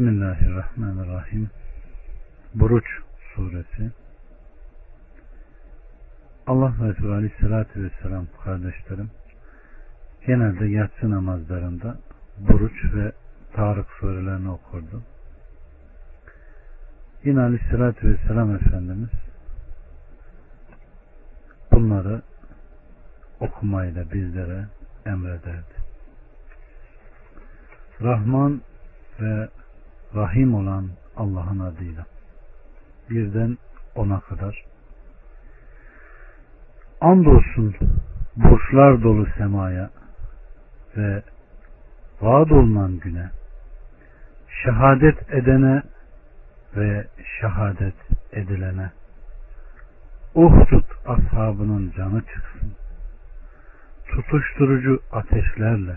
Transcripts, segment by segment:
Bismillahirrahmanirrahim. Buruç suresi. Allah Resulü Aleyhisselatü Vesselam kardeşlerim genelde yatsı namazlarında Buruç ve Tarık surelerini okurdu. Yine Aleyhisselatü Vesselam Efendimiz bunları okumayla bizlere emrederdi. Rahman ve Rahim olan Allah'ın adıyla. Birden ona kadar. Andolsun burçlar dolu semaya ve vaad olunan güne şehadet edene ve şehadet edilene Uhdud ashabının canı çıksın. Tutuşturucu ateşlerle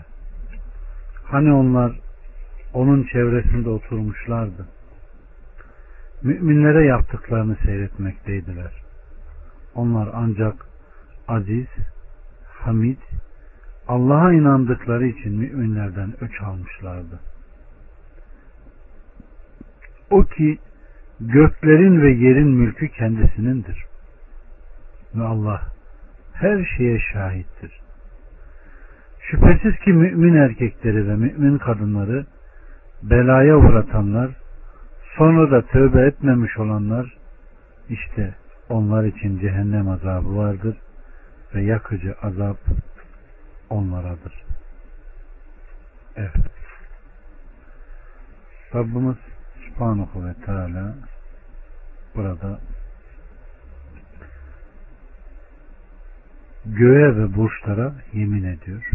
hani onlar onun çevresinde oturmuşlardı. Müminlere yaptıklarını seyretmekteydiler. Onlar ancak aziz, hamid, Allah'a inandıkları için müminlerden öç almışlardı. O ki göklerin ve yerin mülkü kendisinindir. Ve Allah her şeye şahittir. Şüphesiz ki mümin erkekleri ve mümin kadınları belaya uğratanlar, sonra da tövbe etmemiş olanlar, işte onlar için cehennem azabı vardır ve yakıcı azap onlaradır. Evet. Rabbimiz Subhanahu ve Teala burada göğe ve burçlara yemin ediyor.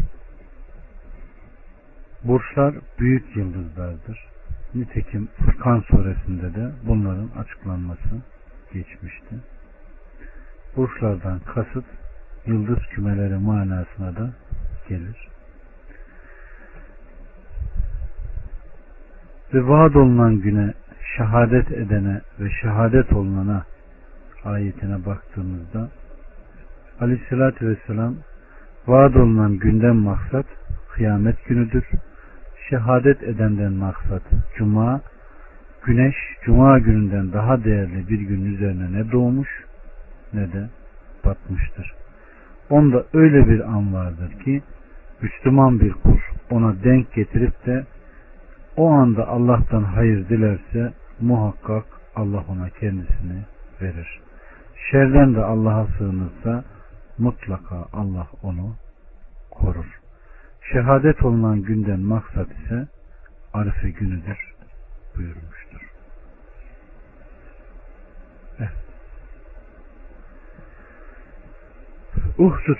Burçlar büyük yıldızlardır. Nitekim Furkan suresinde de bunların açıklanması geçmişti. Burçlardan kasıt yıldız kümeleri manasına da gelir. Ve vaad olunan güne şehadet edene ve şehadet olunana ayetine baktığımızda Aleyhisselatü Vesselam vaad olunan günden maksat kıyamet günüdür şehadet edenden maksat cuma, güneş cuma gününden daha değerli bir gün üzerine ne doğmuş ne de batmıştır. Onda öyle bir an vardır ki Müslüman bir kul ona denk getirip de o anda Allah'tan hayır dilerse muhakkak Allah ona kendisini verir. Şerden de Allah'a sığınırsa mutlaka Allah onu korur. Şehadet olunan günden maksat ise Arife günüdür buyurmuştur. Evet. Uhdud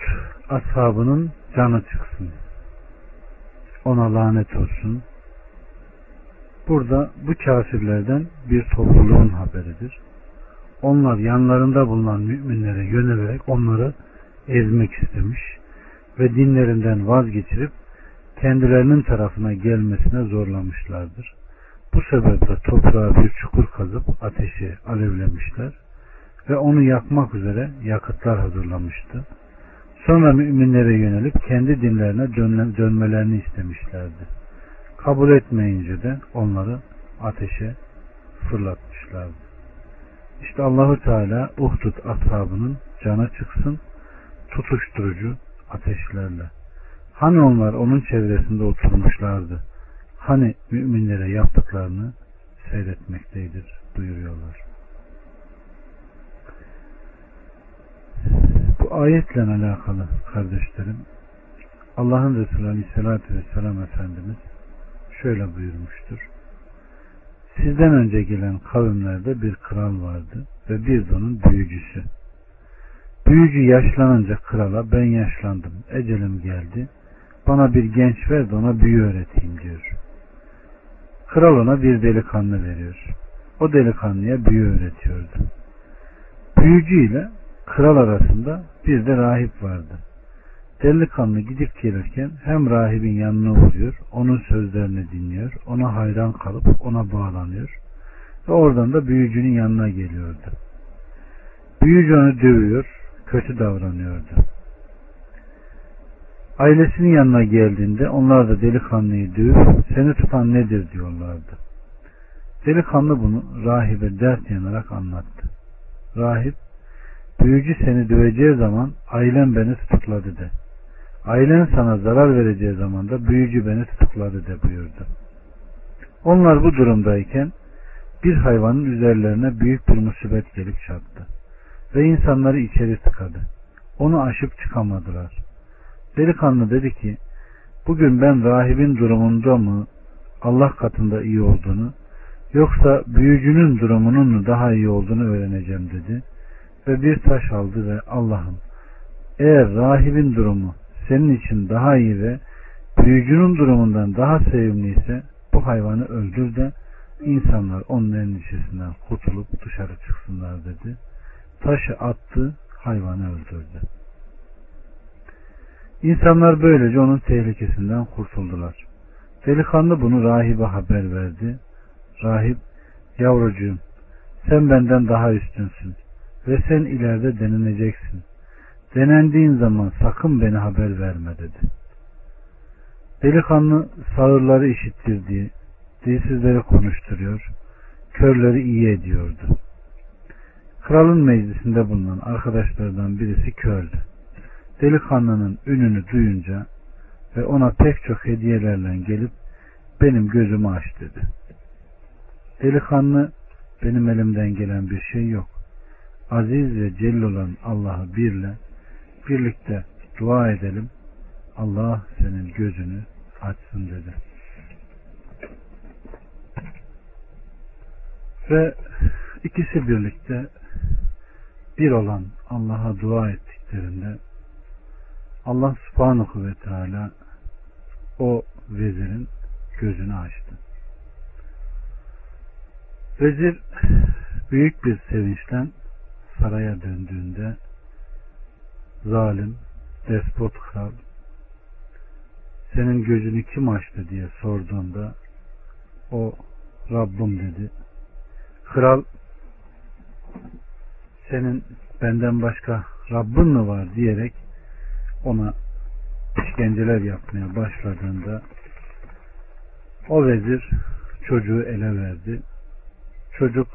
ashabının canı çıksın. Ona lanet olsun. Burada bu kafirlerden bir topluluğun haberidir. Onlar yanlarında bulunan müminlere yönelerek onları ezmek istemiş ve dinlerinden vazgeçirip kendilerinin tarafına gelmesine zorlamışlardır. Bu sebeple toprağa bir çukur kazıp ateşi alevlemişler ve onu yakmak üzere yakıtlar hazırlamıştı. Sonra müminlere yönelip kendi dinlerine dönmelerini istemişlerdi. Kabul etmeyince de onları ateşe fırlatmışlardı. İşte Allahu Teala Uhdud ashabının cana çıksın tutuşturucu ateşlerle. Hani onlar onun çevresinde oturmuşlardı. Hani müminlere yaptıklarını seyretmekteydir buyuruyorlar. Bu ayetle alakalı kardeşlerim Allah'ın Resulü Aleyhisselatü Vesselam Efendimiz şöyle buyurmuştur. Sizden önce gelen kavimlerde bir kral vardı ve bir de onun büyücüsü. Büyücü yaşlanınca krala ben yaşlandım, ecelim geldi. Bana bir genç ver de ona büyü öğreteyim diyor. Kral ona bir delikanlı veriyor. O delikanlıya büyü öğretiyordu. Büyücü ile kral arasında bir de rahip vardı. Delikanlı gidip gelirken hem rahibin yanına uğruyor, onun sözlerini dinliyor, ona hayran kalıp ona bağlanıyor ve oradan da büyücünün yanına geliyordu. Büyücü onu dövüyor, kötü davranıyordu. Ailesinin yanına geldiğinde onlar da delikanlıyı dövüp seni tutan nedir diyorlardı. Delikanlı bunu rahibe dert yanarak anlattı. Rahip, büyücü seni döveceği zaman ailen beni tutukladı de. Ailen sana zarar vereceği zaman da büyücü beni tutukladı de buyurdu. Onlar bu durumdayken bir hayvanın üzerlerine büyük bir musibet gelip çattı. Ve insanları içeri tıkadı. Onu aşıp çıkamadılar. Delikanlı dedi ki, bugün ben rahibin durumunda mı Allah katında iyi olduğunu, yoksa büyücünün durumunun mu daha iyi olduğunu öğreneceğim dedi. Ve bir taş aldı ve Allah'ım eğer rahibin durumu senin için daha iyi ve büyücünün durumundan daha sevimliyse bu hayvanı öldür de insanlar onun endişesinden kurtulup dışarı çıksınlar dedi. Taşı attı, hayvanı öldürdü. İnsanlar böylece onun tehlikesinden kurtuldular. Delikanlı bunu rahibe haber verdi. Rahip, yavrucuğum sen benden daha üstünsün ve sen ileride deneneceksin. Denendiğin zaman sakın beni haber verme dedi. Delikanlı sağırları işittirdiği, dilsizleri konuşturuyor, körleri iyi ediyordu. Kralın meclisinde bulunan arkadaşlardan birisi kördü. Delikanlının ününü duyunca ve ona pek çok hediyelerle gelip benim gözümü aç dedi. Delikanlı benim elimden gelen bir şey yok. Aziz ve celil olan Allah'ı birle birlikte dua edelim. Allah senin gözünü açsın dedi. Ve ikisi birlikte bir olan Allah'a dua ettiklerinde Allah subhanahu ve teala o vezirin gözünü açtı. Vezir büyük bir sevinçle saraya döndüğünde zalim, despot kral senin gözünü kim açtı diye sorduğunda o Rabbim dedi. Kral senin benden başka Rabbin mi var diyerek ona işkenceler yapmaya başladığında o vezir çocuğu ele verdi. Çocuk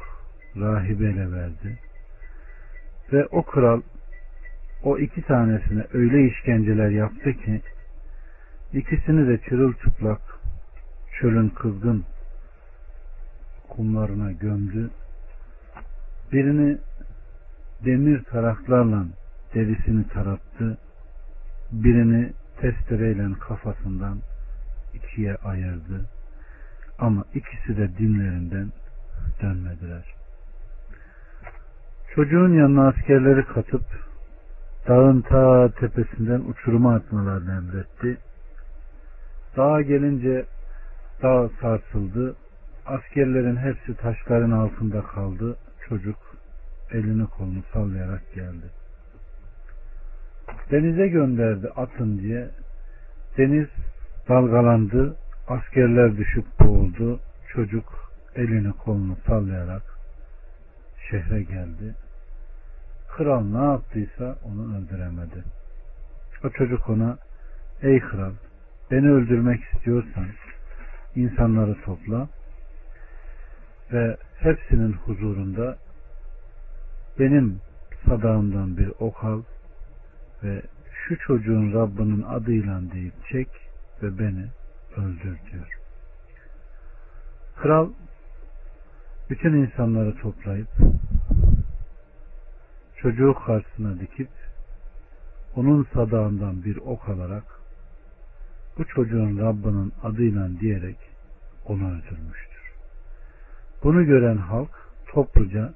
rahibe ele verdi. Ve o kral o iki tanesine öyle işkenceler yaptı ki ikisini de çırılçıplak çölün kızgın kumlarına gömdü. Birini demir taraklarla derisini tarattı. Birini testereyle kafasından ikiye ayırdı. Ama ikisi de dinlerinden dönmediler. Çocuğun yanına askerleri katıp dağın ta tepesinden uçuruma atmalarını emretti. Dağa gelince dağ sarsıldı. Askerlerin hepsi taşların altında kaldı. Çocuk elini kolunu sallayarak geldi. Denize gönderdi atın diye. Deniz dalgalandı. Askerler düşüp boğuldu. Çocuk elini kolunu sallayarak şehre geldi. Kral ne yaptıysa onu öldüremedi. O çocuk ona ey kral beni öldürmek istiyorsan insanları topla ve hepsinin huzurunda benim sadağımdan bir ok al ve şu çocuğun Rabbinin adıyla deyip çek ve beni öldür diyor. Kral bütün insanları toplayıp çocuğu karşısına dikip onun sadağından bir ok alarak bu çocuğun Rabbinin adıyla diyerek onu öldürmüştür. Bunu gören halk topluca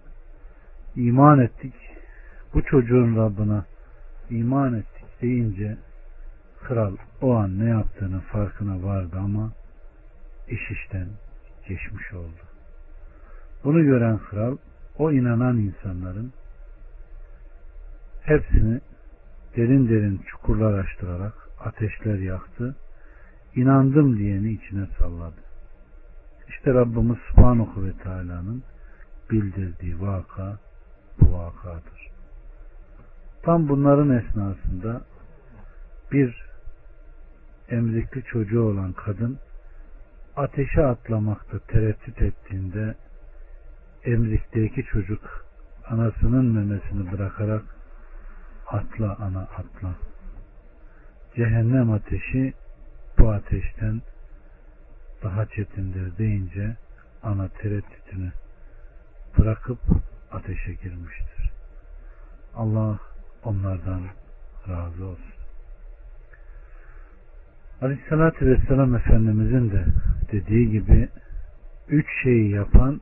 iman ettik bu çocuğun Rabbine iman ettik deyince kral o an ne yaptığının farkına vardı ama iş işten geçmiş oldu. Bunu gören kral o inanan insanların hepsini derin derin çukurlar açtırarak ateşler yaktı. İnandım diyeni içine salladı. İşte Rabbimiz Subhanahu ve Teala'nın bildirdiği vaka bu vakadır. Tam bunların esnasında bir emzikli çocuğu olan kadın ateşe atlamakta tereddüt ettiğinde emrikteki çocuk anasının memesini bırakarak atla ana atla. Cehennem ateşi bu ateşten daha çetindir deyince ana tereddütünü bırakıp ateşe girmiştir. Allah onlardan razı olsun. Aleyhissalatü Vesselam Efendimizin de dediği gibi üç şeyi yapan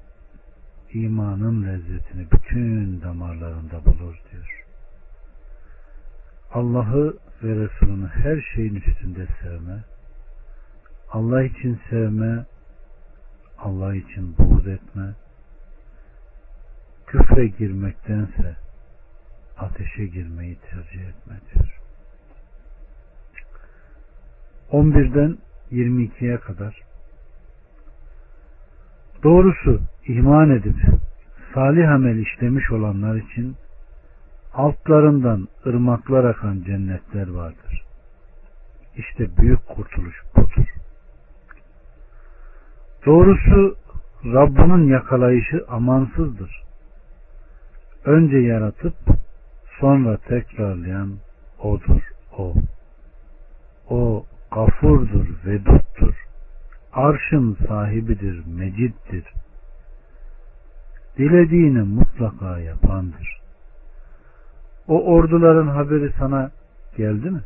imanın lezzetini bütün damarlarında bulur diyor. Allah'ı ve Resulünü her şeyin üstünde sevme, Allah için sevme, Allah için buğz etme, küfre girmektense ateşe girmeyi tercih etme diyor. 11'den 22'ye kadar Doğrusu iman edip salih amel işlemiş olanlar için altlarından ırmaklar akan cennetler vardır. İşte büyük kurtuluş budur. Doğrusu Rabbinin yakalayışı amansızdır. Önce yaratıp sonra tekrarlayan O'dur, O. O gafurdur, veduttur. Arşın sahibidir, meciddir. Dilediğini mutlaka yapandır. O orduların haberi sana geldi mi?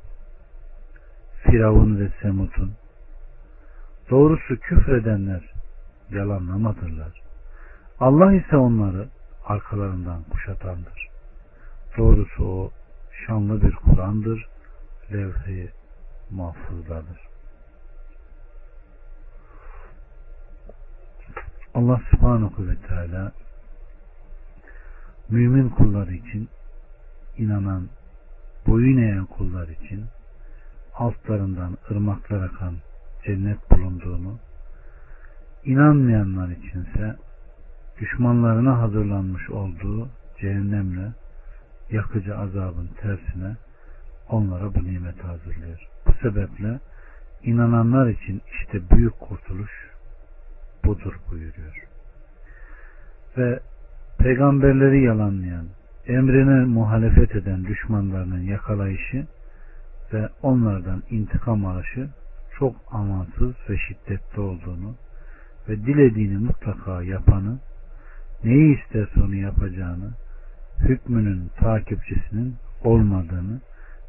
Firavun ve Semut'un. Doğrusu küfredenler yalanlamadırlar. Allah ise onları arkalarından kuşatandır. Doğrusu o şanlı bir Kur'an'dır. Levh-i mahfuzdadır. Allah subhanahu ve teala mümin kullar için inanan, boyun eğen kullar için altlarından ırmaklar akan cennet bulunduğunu, inanmayanlar içinse düşmanlarına hazırlanmış olduğu cehennemle yakıcı azabın tersine onlara bu nimeti hazırlıyor. Bu sebeple inananlar için işte büyük kurtuluş budur buyuruyor. Ve peygamberleri yalanlayan, emrine muhalefet eden düşmanlarının yakalayışı ve onlardan intikam alışı çok amansız ve şiddetli olduğunu ve dilediğini mutlaka yapanı, neyi isterse onu yapacağını, hükmünün takipçisinin olmadığını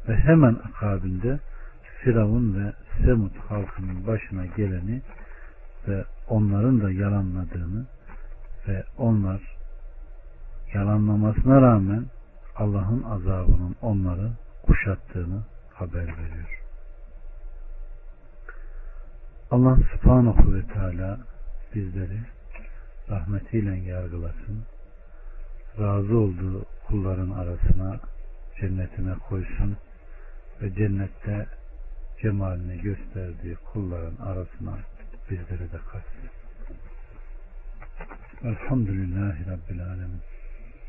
ve hemen akabinde Firavun ve Semut halkının başına geleni ve onların da yalanladığını ve onlar yalanlamasına rağmen Allah'ın azabının onları kuşattığını haber veriyor. Allah subhanahu ve teala bizleri rahmetiyle yargılasın. Razı olduğu kulların arasına cennetine koysun ve cennette cemalini gösterdiği kulların arasına bizleri de katsın. Elhamdülillahi Rabbil Alemin.